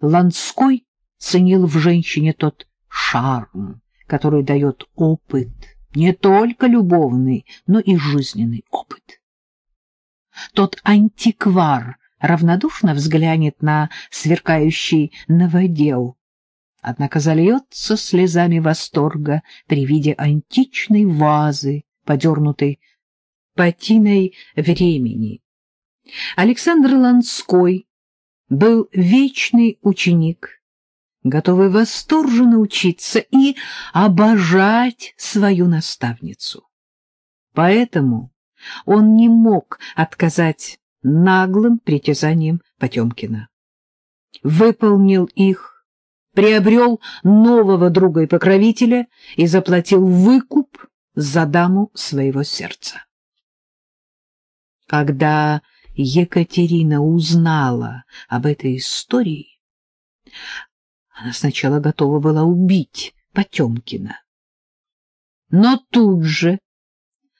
Ланской ценил в женщине тот шарм, который дает опыт, не только любовный, но и жизненный опыт. Тот антиквар равнодушно взглянет на сверкающий новодел, однако зальется слезами восторга при виде античной вазы, подернутой патиной времени. Александр Ланской был вечный ученик, готовый восторженно учиться и обожать свою наставницу. Поэтому он не мог отказать наглым притязаниям Потемкина. Выполнил их, приобрел нового друга и покровителя и заплатил выкуп за даму своего сердца. Когда Екатерина узнала об этой истории, она сначала готова была убить Потемкина. Но тут же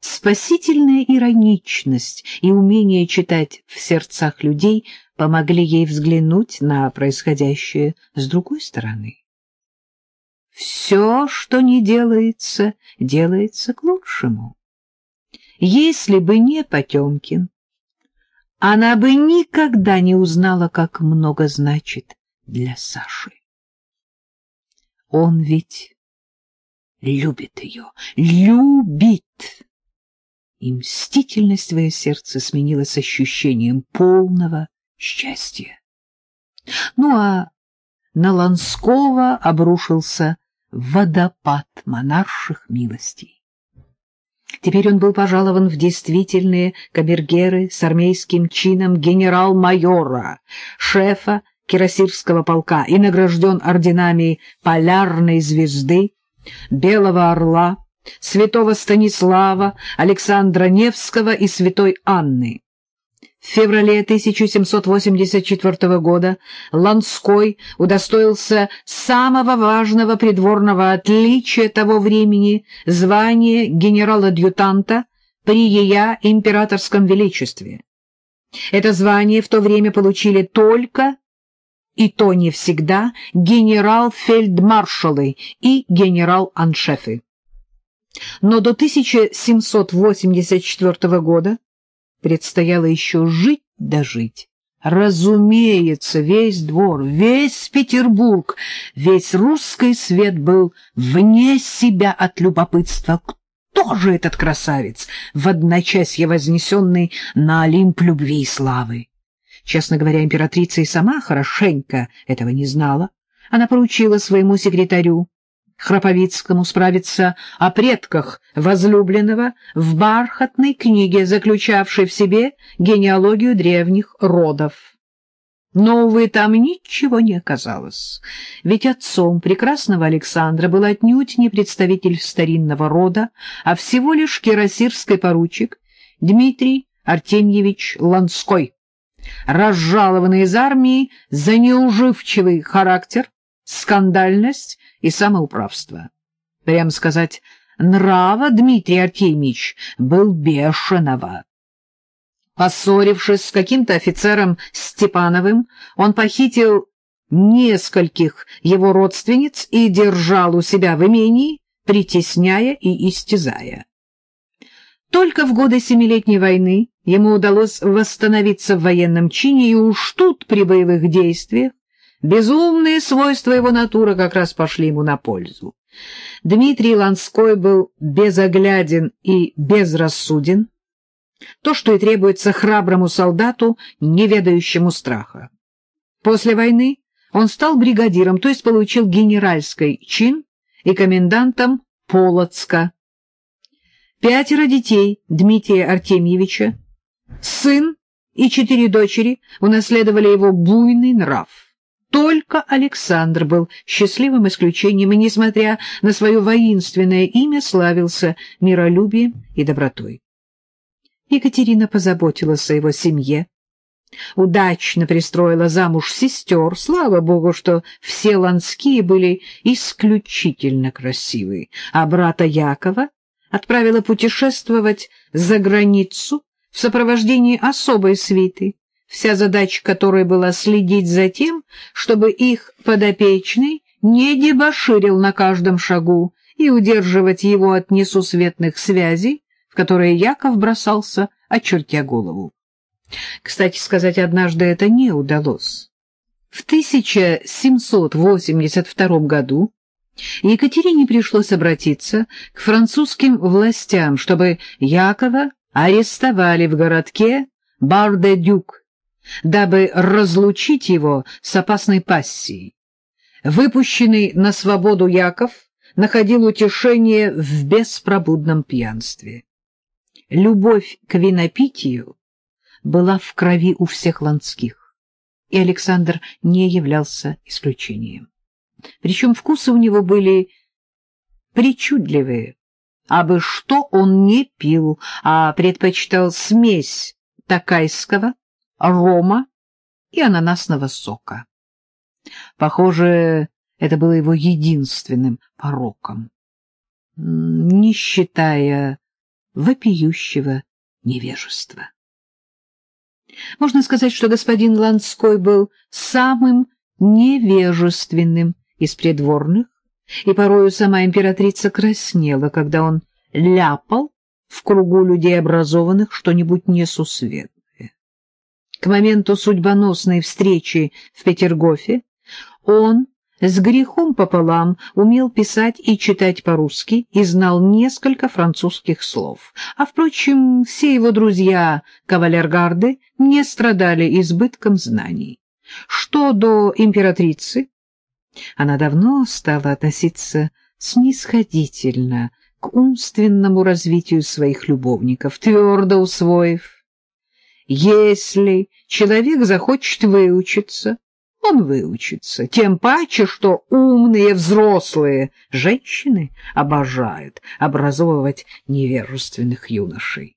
спасительная ироничность и умение читать в сердцах людей помогли ей взглянуть на происходящее с другой стороны. Все, что не делается, делается к лучшему. Если бы не Потемкин, она бы никогда не узнала, как много значит для Саши. Он ведь любит ее, любит. И мстительность свое сердце сменилось ощущением полного счастья. Ну а на Ланского обрушился водопад монарших милостей. Теперь он был пожалован в действительные камергеры с армейским чином генерал-майора, шефа Кирасирского полка и награжден орденами Полярной звезды, Белого орла, Святого Станислава, Александра Невского и Святой Анны. В феврале 1784 года Ланской удостоился самого важного придворного отличия того времени — звания генерал-адъютанта при ея императорском величестве. Это звание в то время получили только, и то не всегда, генерал-фельдмаршалы и генерал-аншефы. Но до 1784 года предстояло еще жить да жить. Разумеется, весь двор, весь Петербург, весь русский свет был вне себя от любопытства. Кто же этот красавец, в одночасье вознесенный на Олимп любви и славы? Честно говоря, императрица и сама хорошенько этого не знала. Она поручила своему секретарю Храповицкому справиться о предках возлюбленного в бархатной книге, заключавшей в себе генеалогию древних родов. Но, увы, там ничего не оказалось, ведь отцом прекрасного Александра был отнюдь не представитель старинного рода, а всего лишь кирасирский поручик Дмитрий Артемьевич Ланской, разжалованный из армии за неуживчивый характер, скандальность и самоуправство. Прямо сказать, нрава Дмитрий Артемьевич был бешеного. Поссорившись с каким-то офицером Степановым, он похитил нескольких его родственниц и держал у себя в имении, притесняя и истязая. Только в годы Семилетней войны ему удалось восстановиться в военном чине, и уж тут при боевых действиях Безумные свойства его натуры как раз пошли ему на пользу. Дмитрий Ланской был безогляден и безрассуден, то, что и требуется храброму солдату, не ведающему страха. После войны он стал бригадиром, то есть получил генеральский чин и комендантом Полоцка. Пятеро детей Дмитрия Артемьевича, сын и четыре дочери унаследовали его буйный нрав. Только Александр был счастливым исключением и, несмотря на свое воинственное имя, славился миролюбием и добротой. Екатерина позаботилась о его семье, удачно пристроила замуж сестер. Слава богу, что все ланские были исключительно красивые, а брата Якова отправила путешествовать за границу в сопровождении особой свиты, вся задача которой была следить за тем, чтобы их подопечный не дебоширил на каждом шагу и удерживать его от несусветных связей, в которые Яков бросался, очертя голову. Кстати сказать, однажды это не удалось. В 1782 году Екатерине пришлось обратиться к французским властям, чтобы Якова арестовали в городке Бар-де-Дюк, дабы разлучить его с опасной пассией. Выпущенный на свободу Яков находил утешение в беспробудном пьянстве. Любовь к винопитию была в крови у всех ланских, и Александр не являлся исключением. Причем вкусы у него были причудливые, абы что он не пил, а предпочитал смесь такайского, рома и ананасного сока. Похоже, это было его единственным пороком, не считая вопиющего невежества. Можно сказать, что господин Ланской был самым невежественным из придворных, и порою сама императрица краснела, когда он ляпал в кругу людей образованных что-нибудь несусветное. К моменту судьбоносной встречи в Петергофе он с грехом пополам умел писать и читать по-русски и знал несколько французских слов. А, впрочем, все его друзья кавалергарды не страдали избытком знаний. Что до императрицы, она давно стала относиться снисходительно к умственному развитию своих любовников, твердо усвоив, если человек захочет выучиться, он выучится, тем паче, что умные взрослые женщины обожают образовывать невежественных юношей.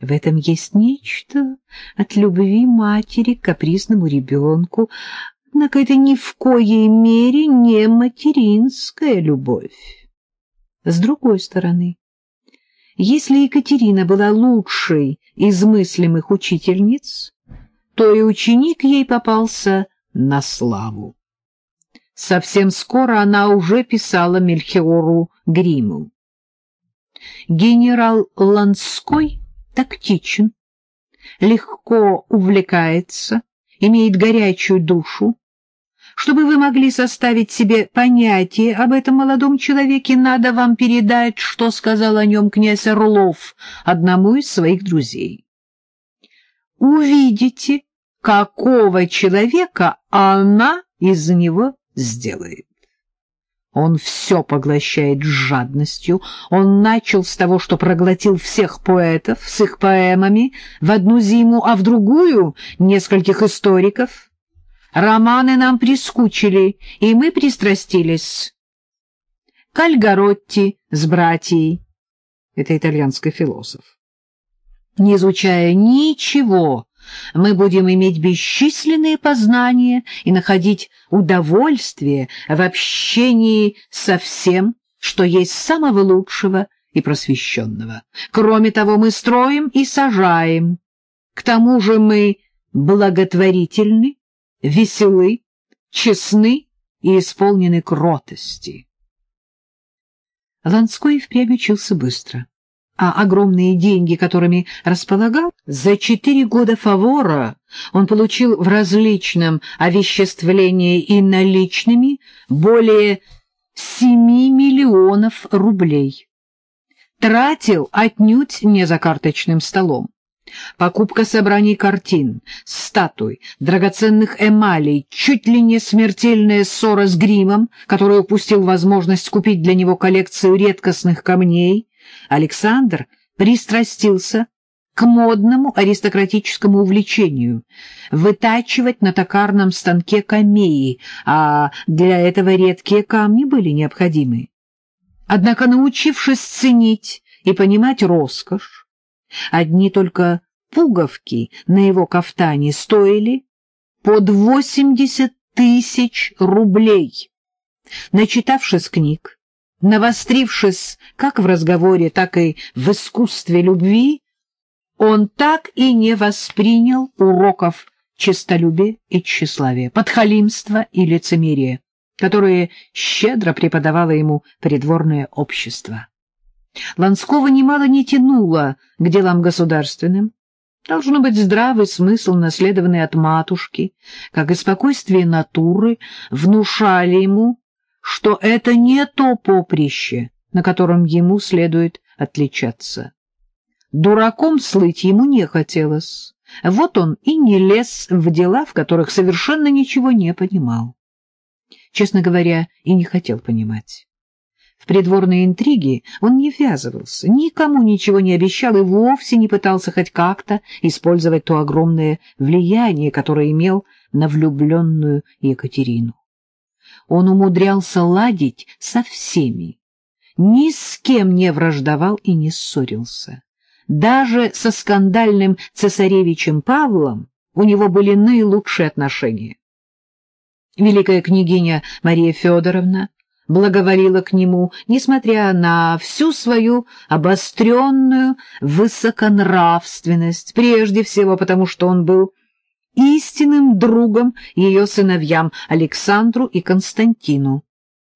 В этом есть нечто от любви матери к капризному ребенку, однако это ни в коей мере не материнская любовь. С другой стороны, если Екатерина была лучшей из мыслимых учительниц, то и ученик ей попался на славу. Совсем скоро она уже писала Мельхиору Гриму. Генерал Ланской тактичен, легко увлекается, имеет горячую душу. Чтобы вы могли составить себе понятие об этом молодом человеке, надо вам передать, что сказал о нем князь Орлов одному из своих друзей. Увидите, какого человека она из него сделает. Он все поглощает жадностью. Он начал с того, что проглотил всех поэтов с их поэмами в одну зиму, а в другую — нескольких историков. Романы нам прискучили, и мы пристрастились. Кальгаротти с братьей — это итальянский философ. Не изучая ничего мы будем иметь бесчисленные познания и находить удовольствие в общении со всем, что есть самого лучшего и просвещенного. Кроме того, мы строим и сажаем. К тому же мы благотворительны, веселы, честны и исполнены кротости. Ланской впрямь учился быстро а огромные деньги, которыми располагал, за четыре года фавора он получил в различном овеществлении и наличными более семи миллионов рублей. Тратил отнюдь не за карточным столом. Покупка собраний картин, статуй, драгоценных эмалей, чуть ли не смертельная ссора с гримом, который упустил возможность купить для него коллекцию редкостных камней, Александр пристрастился к модному аристократическому увлечению — вытачивать на токарном станке камеи, а для этого редкие камни были необходимы. Однако, научившись ценить и понимать роскошь, одни только пуговки на его кафтане стоили под восемьдесят тысяч рублей. Начитавшись книг, навострившись как в разговоре, так и в искусстве любви, он так и не воспринял уроков честолюбия и тщеславия, подхалимства и лицемерия, которые щедро преподавало ему придворное общество. Ланского немало не тянуло к делам государственным. Должно быть здравый смысл, наследованный от матушки, как и спокойствие натуры, внушали ему, что это не то поприще, на котором ему следует отличаться. Дураком слыть ему не хотелось. Вот он и не лез в дела, в которых совершенно ничего не понимал. Честно говоря, и не хотел понимать. В придворные интриги он не ввязывался, никому ничего не обещал и вовсе не пытался хоть как-то использовать то огромное влияние, которое имел на влюбленную Екатерину. Он умудрялся ладить со всеми, ни с кем не враждовал и не ссорился. Даже со скандальным цесаревичем Павлом у него были наилучшие отношения. Великая княгиня Мария Федоровна благоволила к нему, несмотря на всю свою обостренную высоконравственность, прежде всего потому, что он был истинным другом ее сыновьям Александру и Константину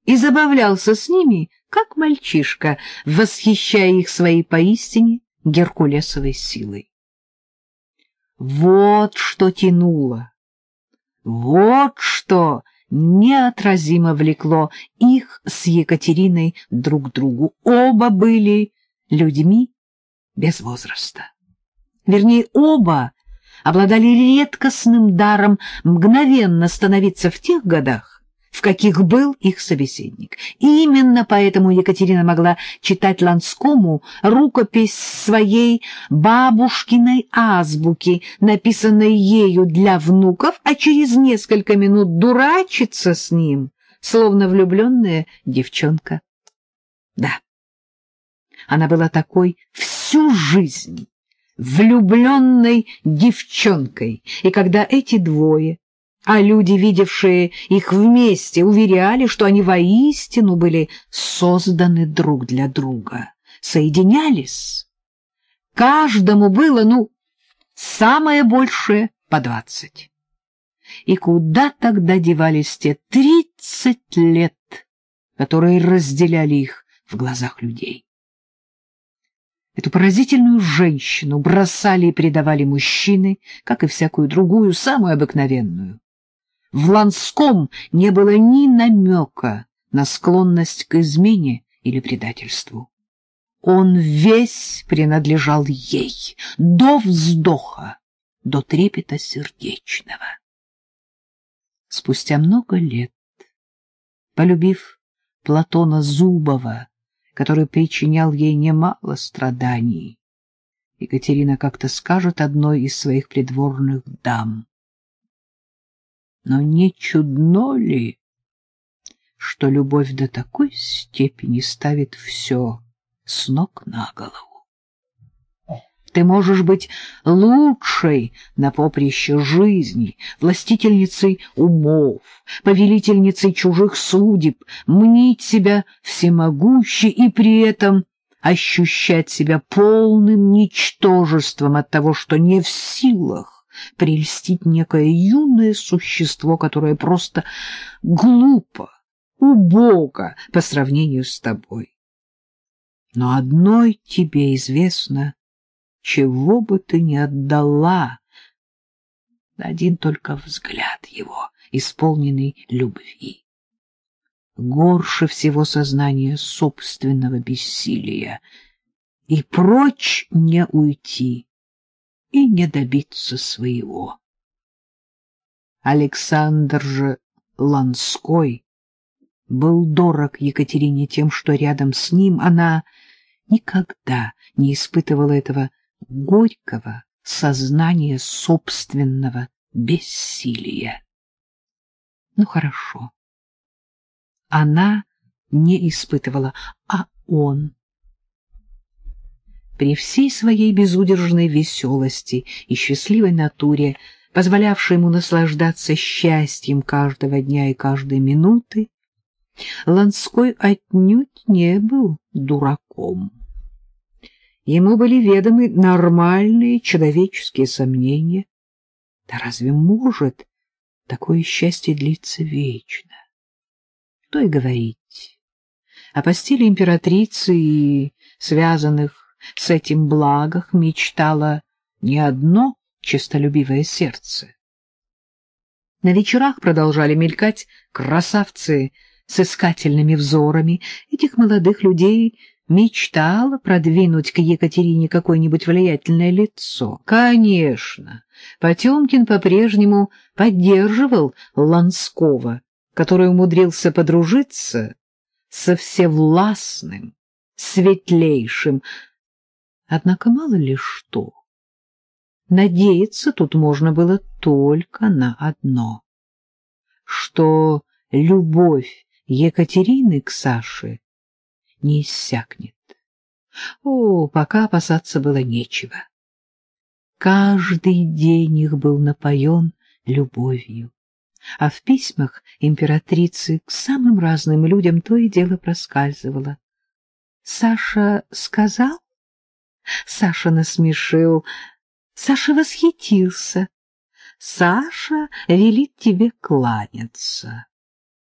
и забавлялся с ними, как мальчишка, восхищая их своей поистине геркулесовой силой. Вот что тянуло, вот что неотразимо влекло их с Екатериной друг к другу. Оба были людьми без возраста. Вернее, оба обладали редкостным даром мгновенно становиться в тех годах, в каких был их собеседник. И именно поэтому Екатерина могла читать Ланскому рукопись своей бабушкиной азбуки, написанной ею для внуков, а через несколько минут дурачиться с ним, словно влюбленная девчонка. Да, она была такой всю жизнь влюбленной девчонкой, и когда эти двое а люди, видевшие их вместе, уверяли, что они воистину были созданы друг для друга, соединялись. Каждому было, ну, самое большее по двадцать. И куда тогда девались те тридцать лет, которые разделяли их в глазах людей? Эту поразительную женщину бросали и предавали мужчины, как и всякую другую, самую обыкновенную. В Ланском не было ни намека на склонность к измене или предательству. Он весь принадлежал ей, до вздоха, до трепета сердечного. Спустя много лет, полюбив Платона Зубова, который причинял ей немало страданий, Екатерина как-то скажет одной из своих придворных дам — но не чудно ли, что любовь до такой степени ставит все с ног на голову? Ты можешь быть лучшей на поприще жизни, властительницей умов, повелительницей чужих судеб, мнить себя всемогущей и при этом ощущать себя полным ничтожеством от того, что не в силах прельстить некое юное существо, которое просто глупо, убого по сравнению с тобой. Но одной тебе известно, чего бы ты ни отдала, один только взгляд его, исполненный любви. Горше всего сознание собственного бессилия, и прочь не уйти и не добиться своего. Александр же Ланской был дорог Екатерине тем, что рядом с ним она никогда не испытывала этого горького сознания собственного бессилия. Ну, хорошо. Она не испытывала, а он при всей своей безудержной веселости и счастливой натуре, позволявшей ему наслаждаться счастьем каждого дня и каждой минуты, Ланской отнюдь не был дураком. ему были ведомы нормальные человеческие сомнения. Да разве может такое счастье длиться вечно? Что и говорить. О постели императрицы и связанных с этим благах мечтало не одно честолюбивое сердце. На вечерах продолжали мелькать красавцы с искательными взорами. Этих молодых людей мечтала продвинуть к Екатерине какое-нибудь влиятельное лицо. Конечно, Потемкин по-прежнему поддерживал Ланского, который умудрился подружиться со всевластным, светлейшим. Однако мало ли что. Надеяться тут можно было только на одно, что любовь Екатерины к Саше не иссякнет. О, пока опасаться было нечего. Каждый день их был напоен любовью, а в письмах императрицы к самым разным людям то и дело проскальзывало. Саша сказал? Саша насмешил. Саша восхитился. Саша велит тебе кланяться.